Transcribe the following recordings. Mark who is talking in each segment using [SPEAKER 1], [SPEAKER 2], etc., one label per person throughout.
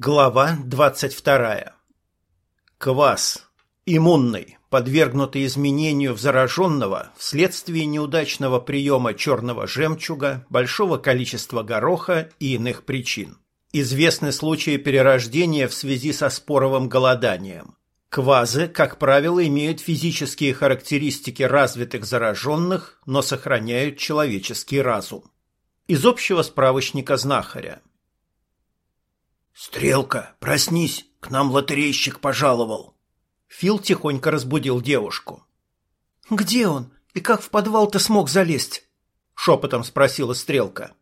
[SPEAKER 1] Глава 22. Квас. Иммунный, подвергнутый изменению в зараженного вследствие неудачного приема черного жемчуга, большого количества гороха и иных причин. Известны случаи перерождения в связи со споровым голоданием. Квазы, как правило, имеют физические характеристики развитых зараженных, но сохраняют человеческий разум. Из общего справочника знахаря.
[SPEAKER 2] «Стрелка, проснись, к нам лотерейщик пожаловал».
[SPEAKER 1] Фил тихонько разбудил девушку.
[SPEAKER 3] «Где он? И как в подвал-то смог залезть?»
[SPEAKER 1] Шепотом спросила Стрелка.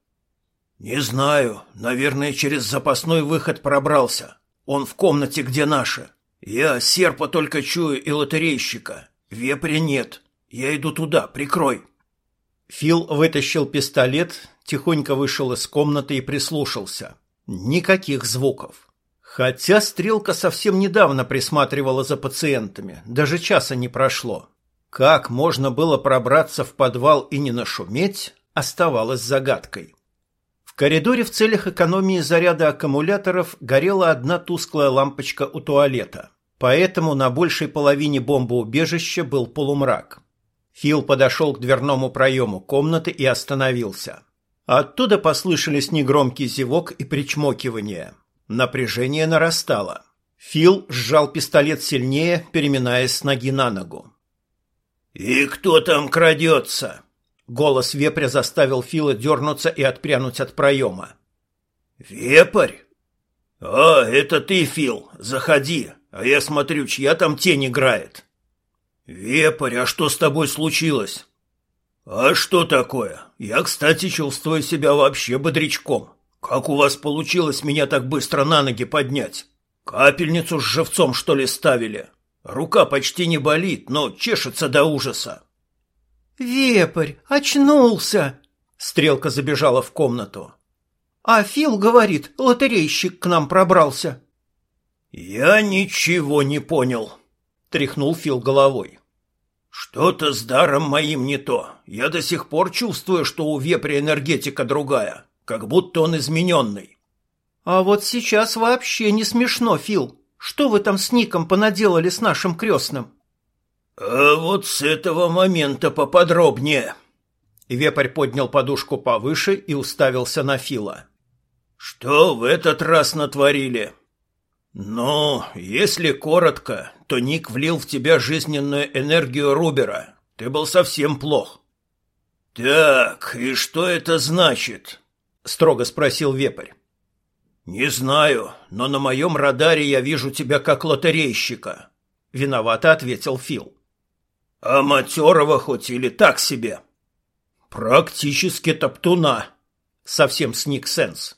[SPEAKER 2] «Не знаю. Наверное, через запасной выход пробрался. Он в комнате, где наши. Я серпа только чую и лотерейщика. Вепря нет. Я иду туда, прикрой».
[SPEAKER 1] Фил вытащил пистолет, тихонько вышел из комнаты и прислушался. Никаких звуков. Хотя Стрелка совсем недавно присматривала за пациентами, даже часа не прошло. Как можно было пробраться в подвал и не нашуметь, оставалось загадкой. В коридоре в целях экономии заряда аккумуляторов горела одна тусклая лампочка у туалета, поэтому на большей половине бомбоубежища был полумрак. Фил подошел к дверному проему комнаты и остановился. Оттуда послышались негромкий зевок и причмокивание. Напряжение нарастало. Фил сжал пистолет сильнее, переминаясь с ноги на ногу.
[SPEAKER 2] «И кто там крадется?»
[SPEAKER 1] Голос вепря заставил Фила дернуться и отпрянуть от проема.
[SPEAKER 2] «Вепрь? А, это ты, Фил, заходи, а я смотрю, чья там тень играет». «Вепрь, а что с тобой случилось?» «А что такое? Я, кстати, чувствую себя вообще бодрячком. Как у вас получилось меня так быстро на ноги поднять? Капельницу с живцом, что ли, ставили? Рука почти не болит, но чешется до ужаса».
[SPEAKER 3] «Вепрь, очнулся!»
[SPEAKER 1] Стрелка забежала в комнату.
[SPEAKER 3] «А Фил говорит, лотерейщик к нам пробрался».
[SPEAKER 2] «Я ничего не понял», — тряхнул Фил головой. «Что-то с даром моим не то. Я до сих пор чувствую, что у вепря энергетика другая, как будто он измененный».
[SPEAKER 3] «А вот сейчас вообще не смешно, Фил. Что вы там с Ником понаделали с нашим крестным?»
[SPEAKER 2] «А вот с этого момента поподробнее».
[SPEAKER 1] Вепрь поднял подушку повыше и уставился на Фила.
[SPEAKER 2] «Что в этот раз натворили?» «Ну, если коротко, то Ник влил в тебя жизненную энергию Рубера. Ты был совсем плох». «Так, и что это значит?» — строго спросил Вепрь. «Не знаю, но на моем радаре я вижу тебя как лотерейщика», — виновато ответил Фил. «А матерого хоть или так себе?» «Практически топтуна», — совсем сник Сенс.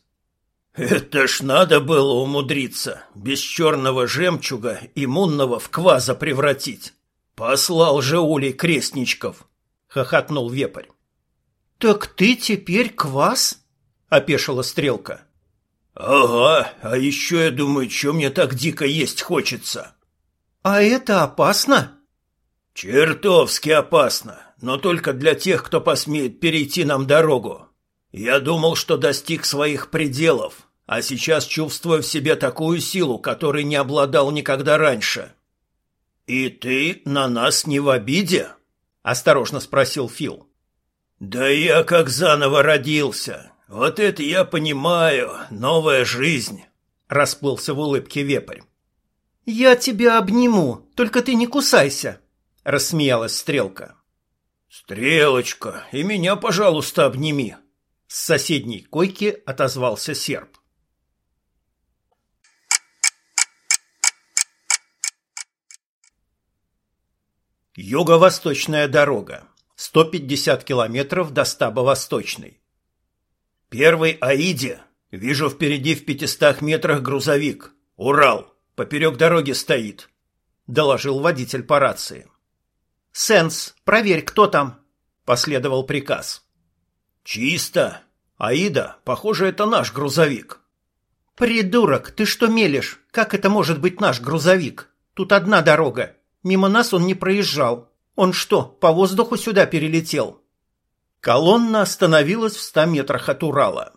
[SPEAKER 2] Это ж надо было умудриться без черного жемчуга иммунного в кваза превратить. Послал же Улей крестничков, — хохотнул вепрь.
[SPEAKER 3] — Так ты теперь квас? — опешила стрелка.
[SPEAKER 2] — Ага, а еще я думаю, что мне так дико есть хочется.
[SPEAKER 3] — А это опасно?
[SPEAKER 2] — Чертовски опасно, но только для тех, кто посмеет перейти нам дорогу. Я думал, что достиг своих пределов, а сейчас чувствую в себе такую силу, которой не обладал никогда раньше. И ты на нас не в обиде? осторожно спросил Фил. Да я как заново родился. Вот это я понимаю, новая жизнь, расплылся в улыбке вепрь.
[SPEAKER 3] Я тебя обниму, только ты не кусайся, рассмеялась Стрелка.
[SPEAKER 2] Стрелочка, и меня, пожалуйста, обними.
[SPEAKER 1] С соседней койки отозвался серп. Юго-восточная дорога. 150 километров до стаба Восточной.
[SPEAKER 2] Первый Аиде. Вижу впереди в 500 метрах грузовик. Урал. Поперек дороги стоит. Доложил водитель по рации.
[SPEAKER 3] Сенс, проверь, кто там. Последовал приказ.
[SPEAKER 2] Чисто. Аида, похоже, это наш грузовик.
[SPEAKER 3] Придурок, ты что мелешь? Как это может быть наш грузовик? Тут одна дорога. Мимо нас он не проезжал. Он что, по воздуху сюда перелетел?
[SPEAKER 1] Колонна остановилась в ста метрах от Урала.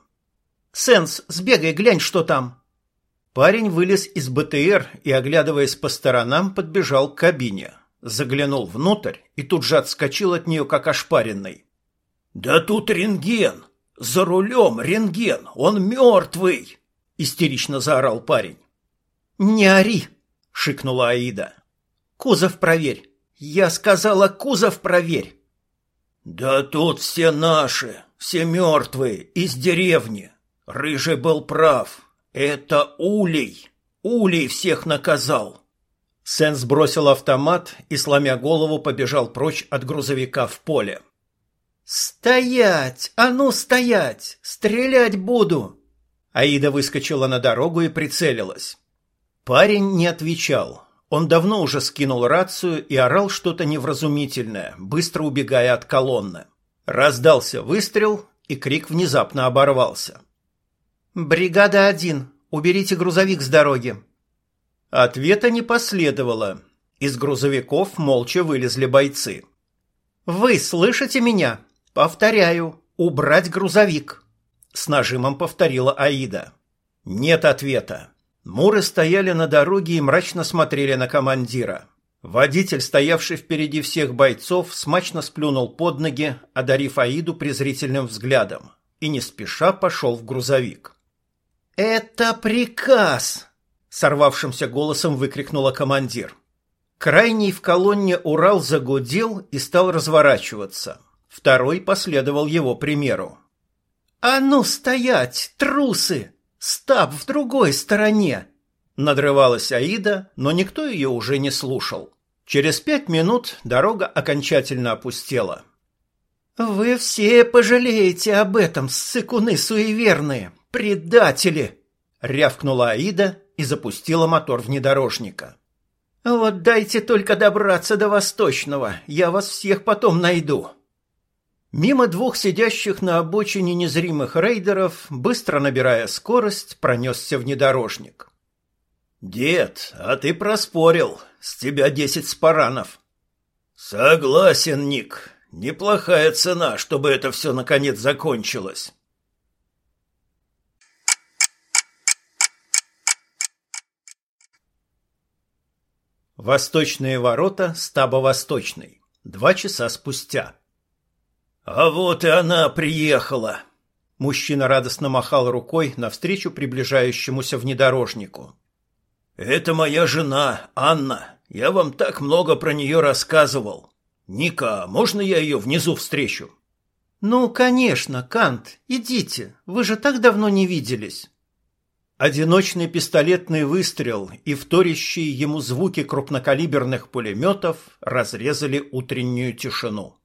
[SPEAKER 3] «Сенс, сбегай, глянь, что там!»
[SPEAKER 1] Парень вылез из БТР и, оглядываясь по сторонам, подбежал к кабине. Заглянул внутрь и тут же отскочил от нее, как ошпаренный.
[SPEAKER 2] «Да тут рентген! За рулем рентген! Он мертвый!» — истерично заорал парень.
[SPEAKER 3] «Не ори!» — шикнула Аида. «Кузов проверь! Я сказала, кузов проверь!»
[SPEAKER 2] «Да тут все наши, все мертвые, из деревни. Рыжий был прав. Это Улей. Улей всех наказал».
[SPEAKER 1] Сен сбросил автомат и, сломя голову, побежал прочь от грузовика в поле.
[SPEAKER 3] «Стоять! А ну, стоять! Стрелять буду!»
[SPEAKER 1] Аида выскочила на дорогу и прицелилась. Парень не отвечал. Он давно уже скинул рацию и орал что-то невразумительное, быстро убегая от колонны. Раздался выстрел, и крик внезапно оборвался.
[SPEAKER 3] «Бригада один, уберите грузовик с дороги».
[SPEAKER 1] Ответа не последовало. Из грузовиков молча вылезли бойцы.
[SPEAKER 3] «Вы слышите меня? Повторяю, убрать грузовик!»
[SPEAKER 1] С нажимом повторила Аида. Нет ответа. Муры стояли на дороге и мрачно смотрели на командира. Водитель, стоявший впереди всех бойцов, смачно сплюнул под ноги, одарив Аиду презрительным взглядом, и не спеша пошел в грузовик.
[SPEAKER 3] «Это приказ!» — сорвавшимся голосом выкрикнула командир.
[SPEAKER 1] Крайний в колонне Урал загудел и стал разворачиваться. Второй последовал его примеру.
[SPEAKER 3] «А ну стоять, трусы! Стаб в другой стороне!»
[SPEAKER 1] Надрывалась Аида, но никто ее уже не слушал. Через пять минут дорога окончательно опустела.
[SPEAKER 3] «Вы все пожалеете об этом, ссыкуны суеверные, предатели!»
[SPEAKER 1] рявкнула Аида и запустила мотор внедорожника.
[SPEAKER 3] «Вот дайте только добраться до Восточного, я вас всех потом найду!»
[SPEAKER 1] Мимо двух сидящих на обочине незримых рейдеров, быстро набирая скорость, пронесся внедорожник. «Дед, а ты проспорил. С тебя десять спаранов».
[SPEAKER 2] «Согласен, Ник. Неплохая цена, чтобы это все наконец закончилось».
[SPEAKER 1] Восточные ворота, стаба Восточный. Два часа спустя.
[SPEAKER 2] «А вот и она приехала!»
[SPEAKER 1] Мужчина радостно махал рукой навстречу приближающемуся внедорожнику.
[SPEAKER 2] «Это моя жена, Анна. Я вам так много про нее рассказывал. Ника, можно я ее внизу встречу?»
[SPEAKER 3] «Ну, конечно, Кант, идите. Вы же так давно не виделись».
[SPEAKER 1] Одиночный пистолетный выстрел и вторящие ему звуки крупнокалиберных пулеметов разрезали утреннюю тишину.